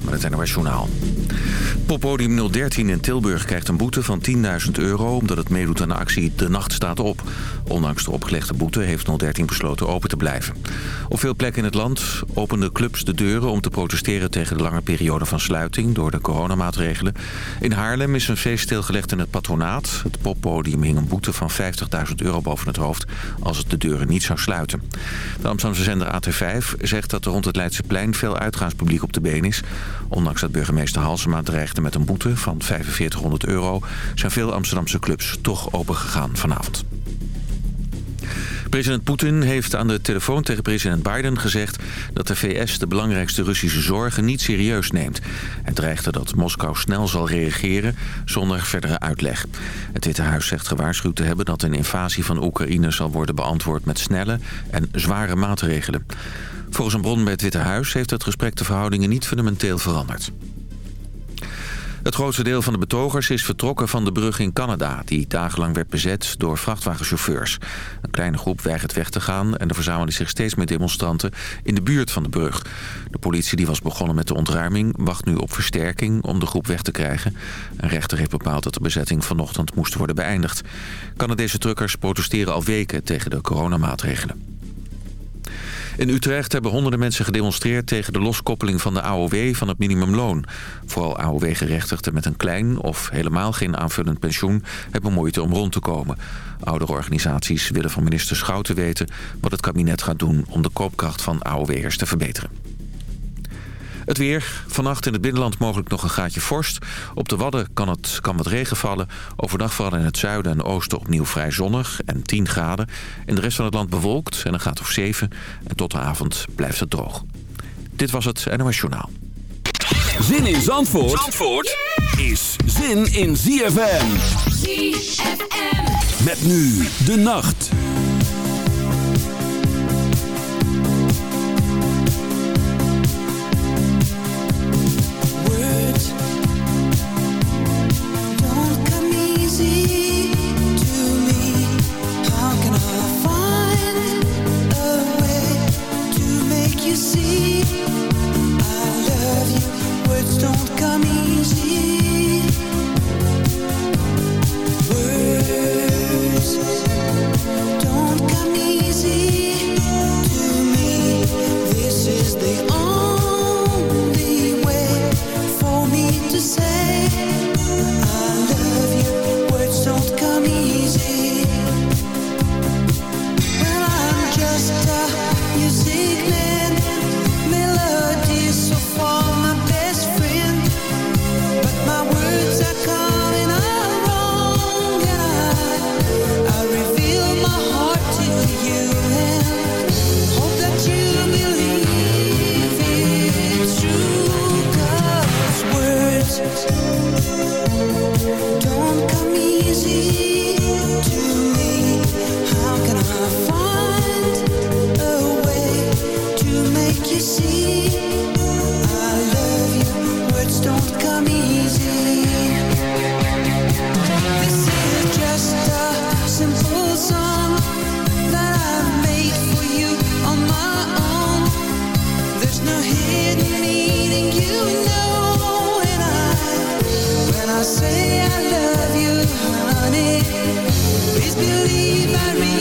Kamp met het NOS Journaal. Poppodium 013 in Tilburg krijgt een boete van 10.000 euro... omdat het meedoet aan de actie De Nacht staat op. Ondanks de opgelegde boete heeft 013 besloten open te blijven. Op veel plekken in het land openden clubs de deuren... om te protesteren tegen de lange periode van sluiting... door de coronamaatregelen. In Haarlem is een feest stilgelegd in het patronaat. Het poppodium hing een boete van 50.000 euro boven het hoofd... als het de deuren niet zou sluiten. De Amsterdamse zender AT5 zegt dat er rond het Leidseplein... veel uitgaanspubliek op de been is. Ondanks dat burgemeester Halsema met een boete van 4500 euro... zijn veel Amsterdamse clubs toch opengegaan vanavond. President Poetin heeft aan de telefoon tegen president Biden gezegd... dat de VS de belangrijkste Russische zorgen niet serieus neemt. Hij dreigde dat Moskou snel zal reageren zonder verdere uitleg. Het Witte Huis zegt gewaarschuwd te hebben... dat een invasie van Oekraïne zal worden beantwoord met snelle en zware maatregelen. Volgens een bron bij het Witte Huis heeft het gesprek de verhoudingen niet fundamenteel veranderd. Het grootste deel van de betogers is vertrokken van de brug in Canada... die dagenlang werd bezet door vrachtwagenchauffeurs. Een kleine groep weigert weg te gaan... en er verzamelen zich steeds meer demonstranten in de buurt van de brug. De politie die was begonnen met de ontruiming... wacht nu op versterking om de groep weg te krijgen. Een rechter heeft bepaald dat de bezetting vanochtend moest worden beëindigd. Canadese truckers protesteren al weken tegen de coronamaatregelen. In Utrecht hebben honderden mensen gedemonstreerd tegen de loskoppeling van de AOW van het minimumloon. Vooral AOW-gerechtigden met een klein of helemaal geen aanvullend pensioen hebben moeite om rond te komen. Oudere organisaties willen van minister Schouten weten wat het kabinet gaat doen om de koopkracht van AOW'ers te verbeteren. Het weer. Vannacht in het binnenland mogelijk nog een gaatje vorst. Op de Wadden kan, het, kan wat regen vallen. Overdag vooral in het zuiden en oosten opnieuw vrij zonnig en 10 graden. In de rest van het land bewolkt en een gaat of 7. En tot de avond blijft het droog. Dit was het NOS Journaal. Zin in Zandvoort, Zandvoort is zin in ZFM. ZFM. Met nu de nacht. Please believe I read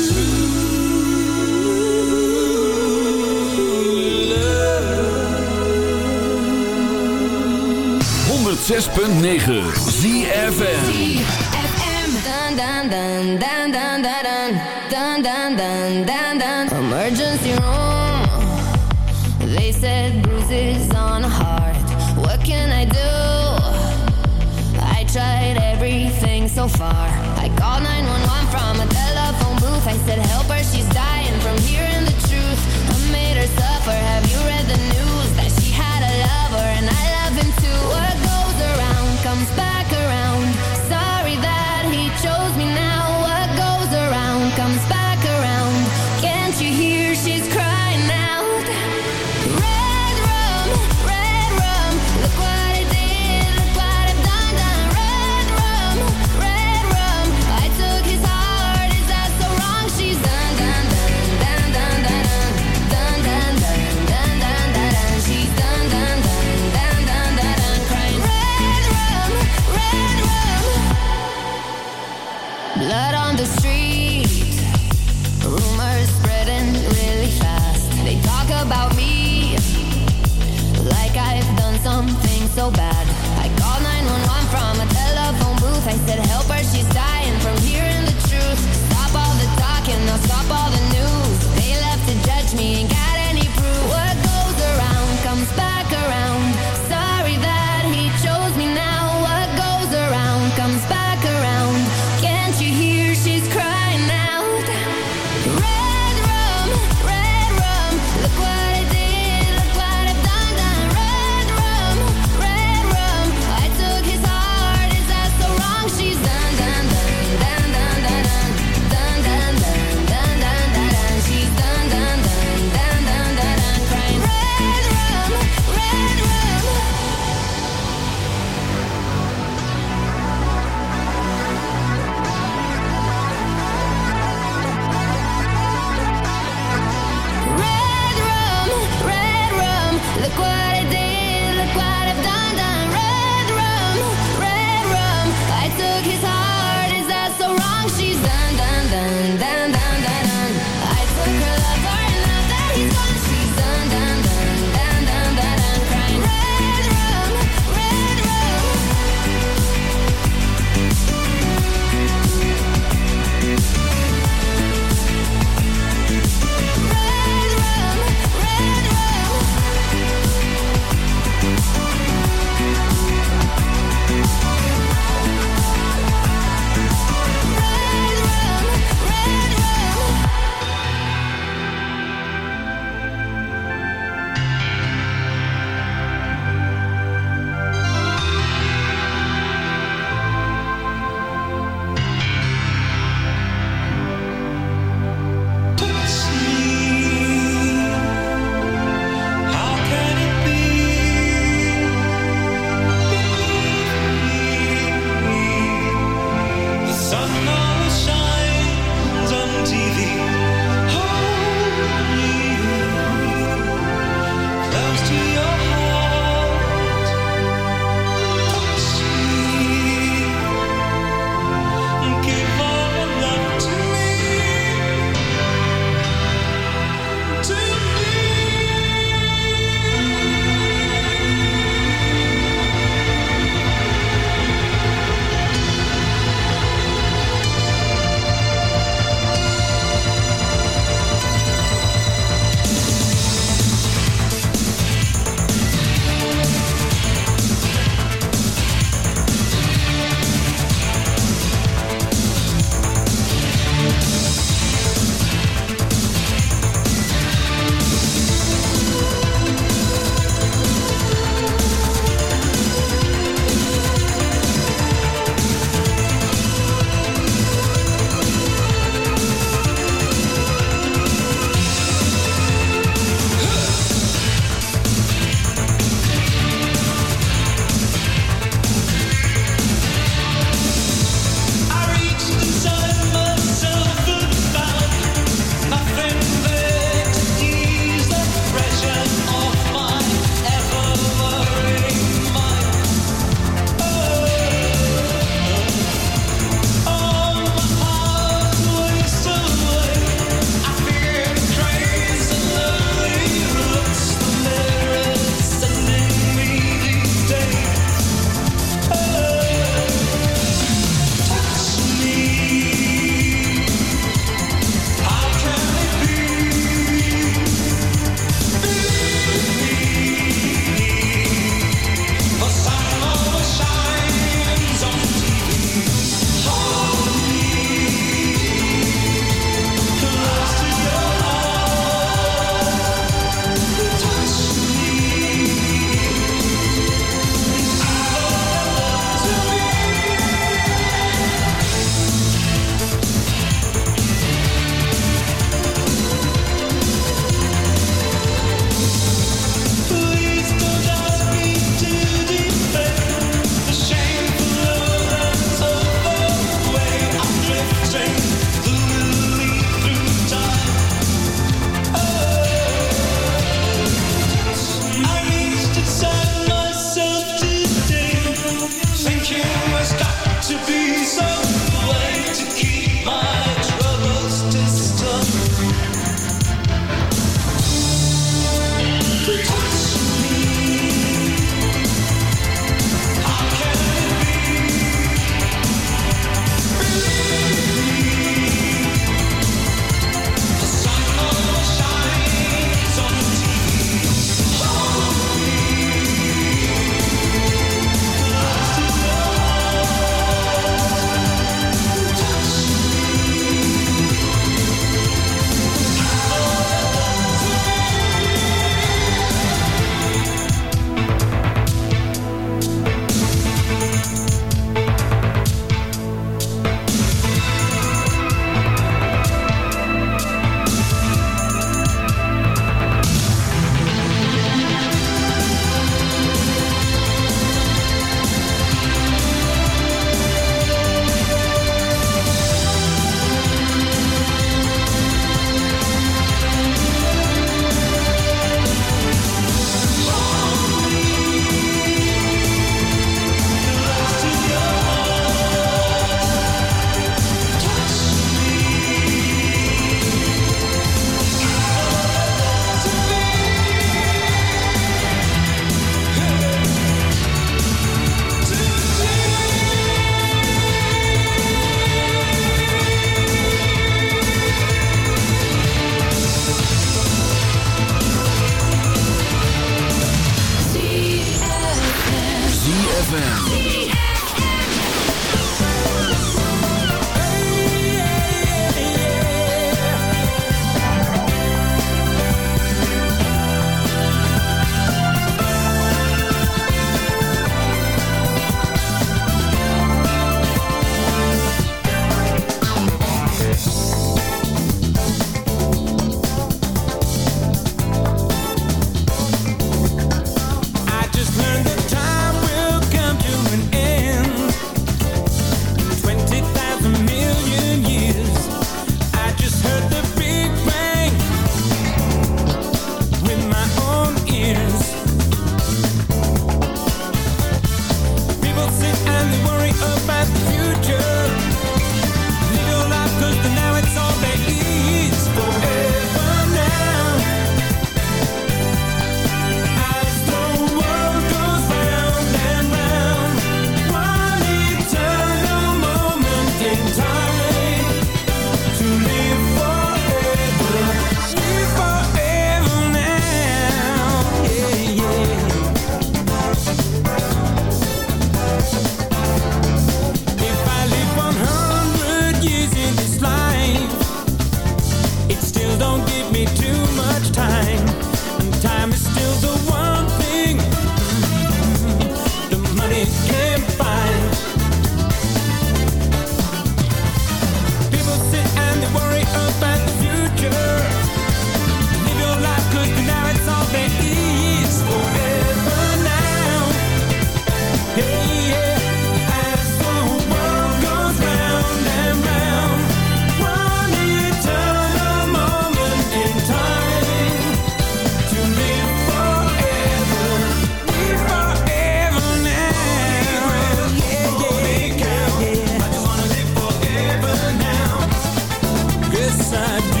inside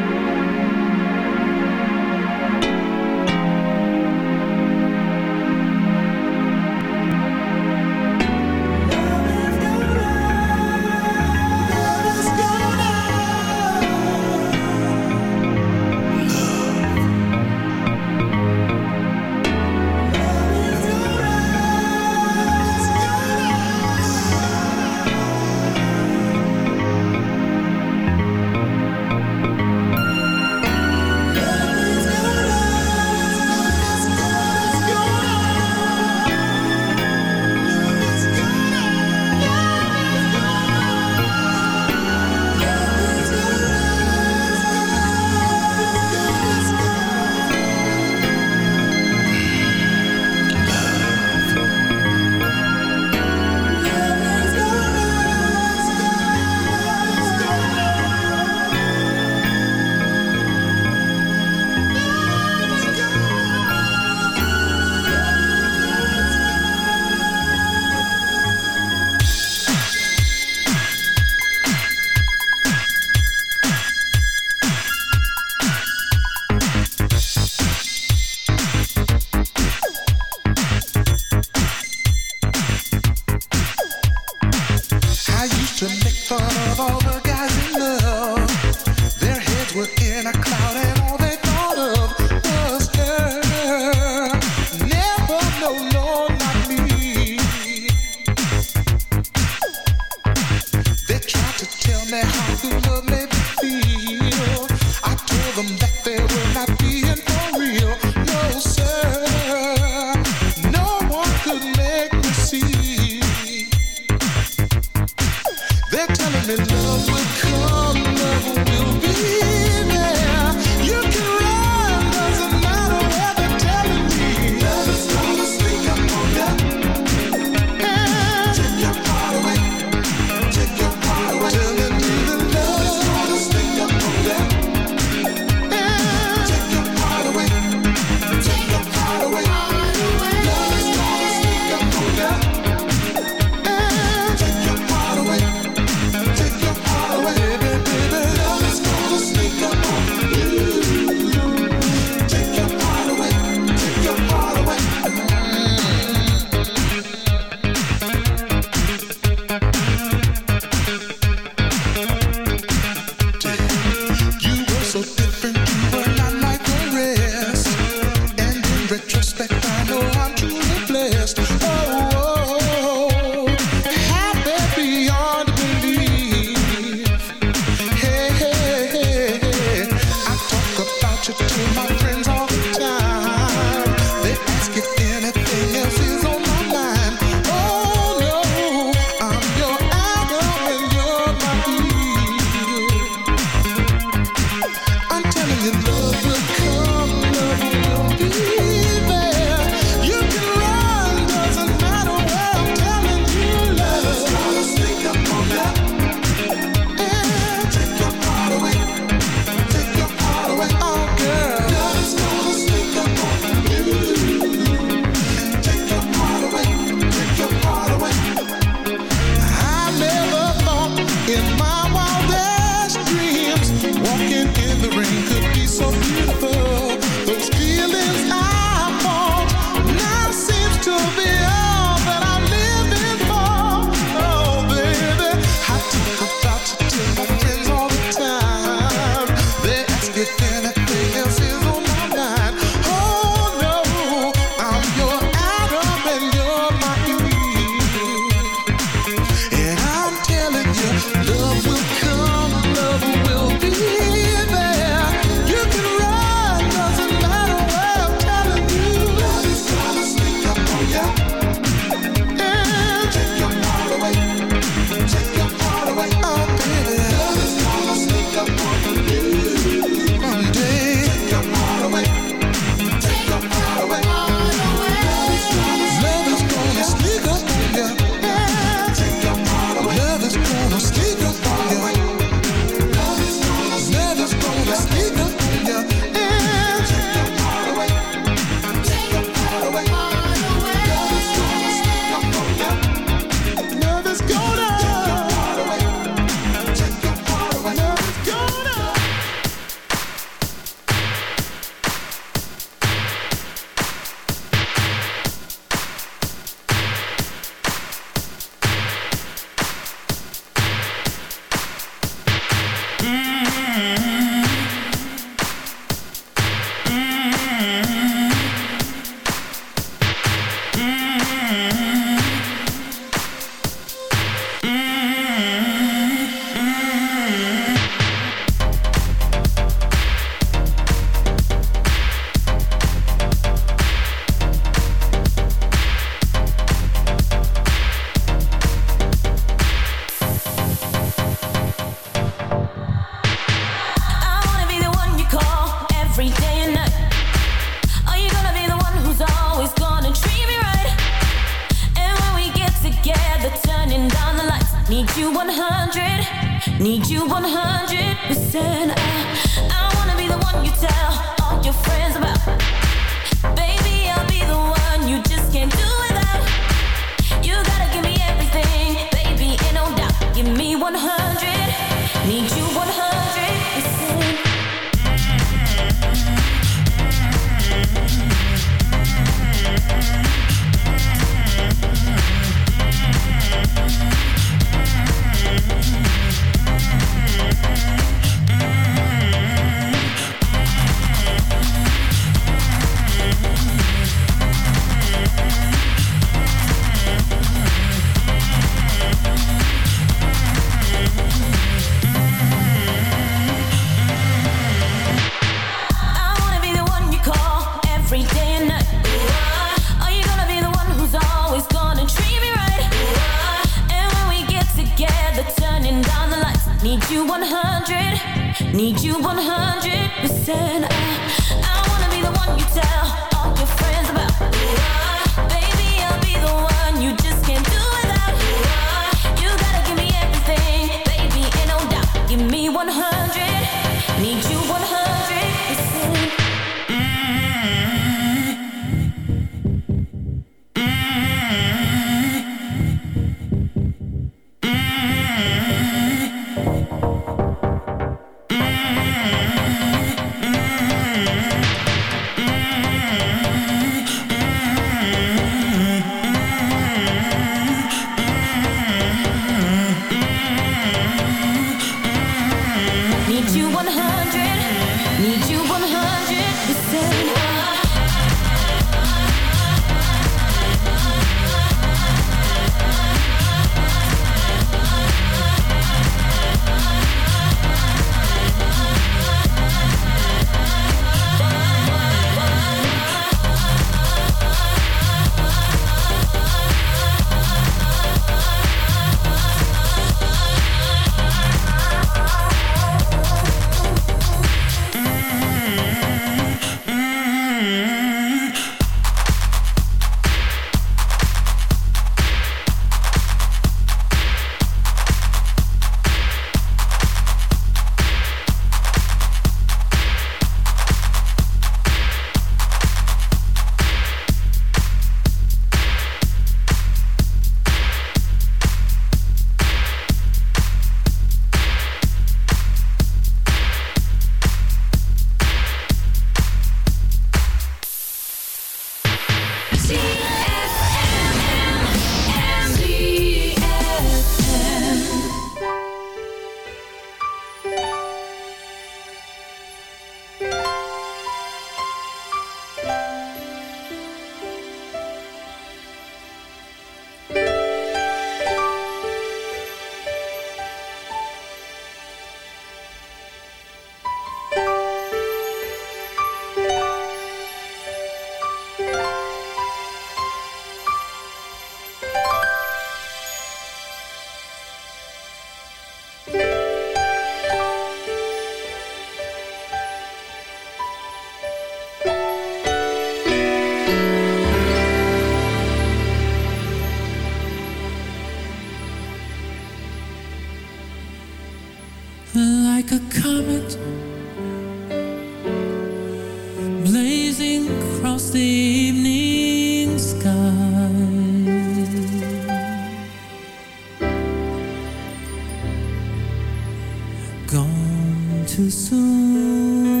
too soon.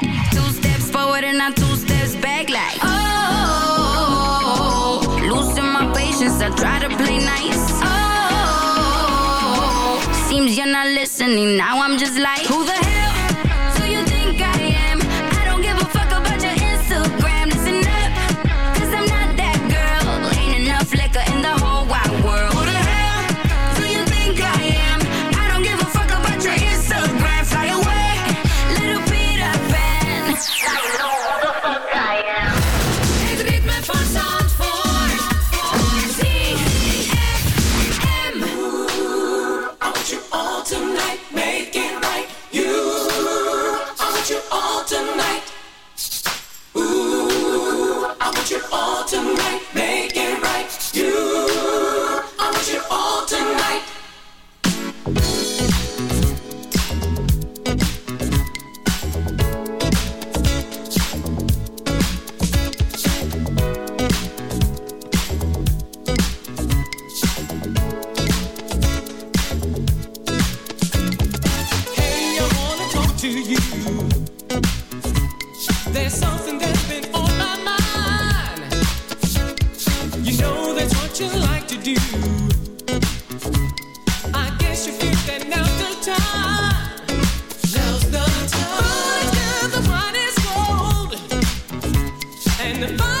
listening. Now I'm just like, who the the fire.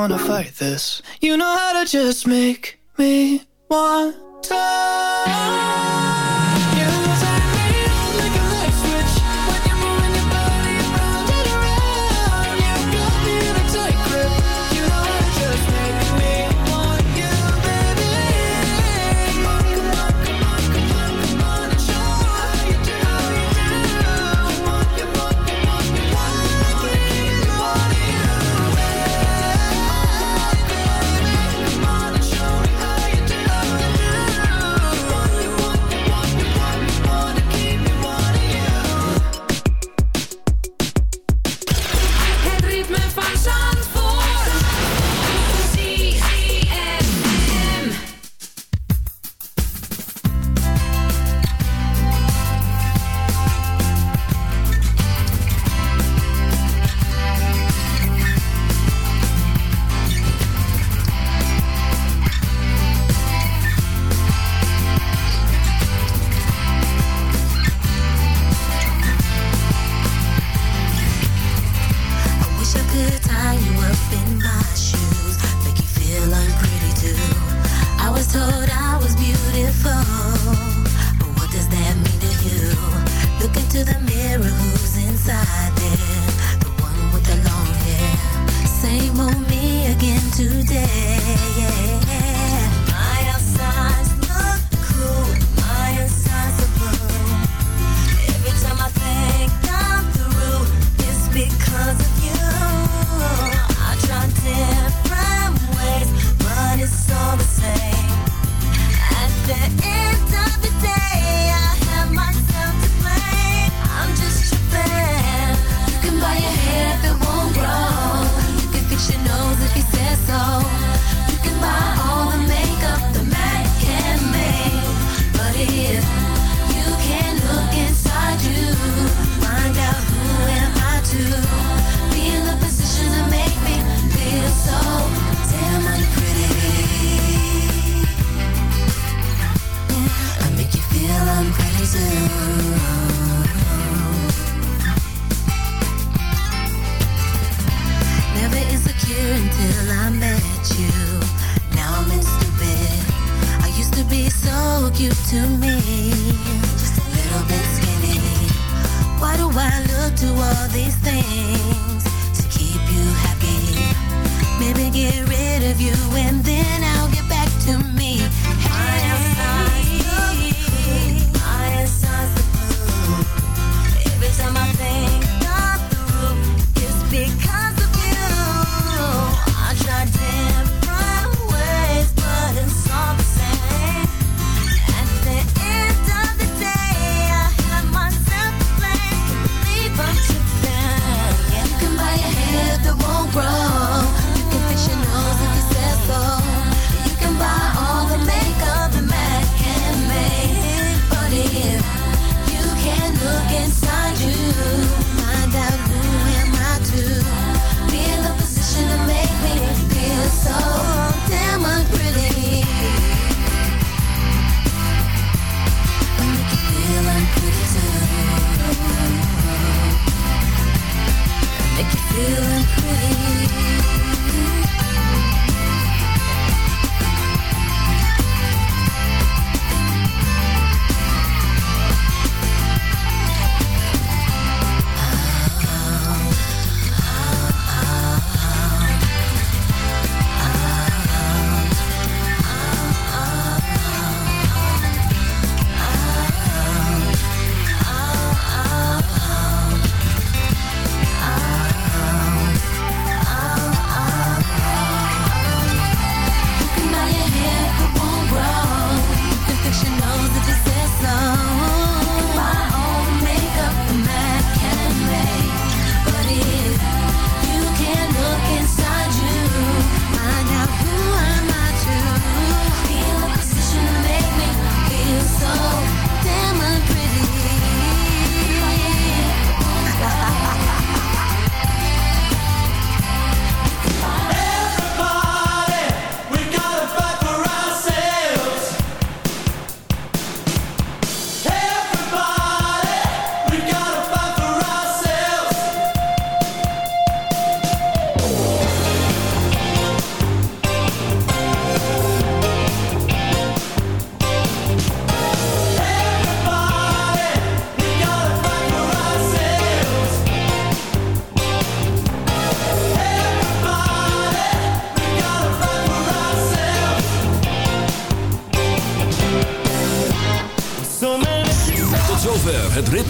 wanna fight this. You know how to just make me want to.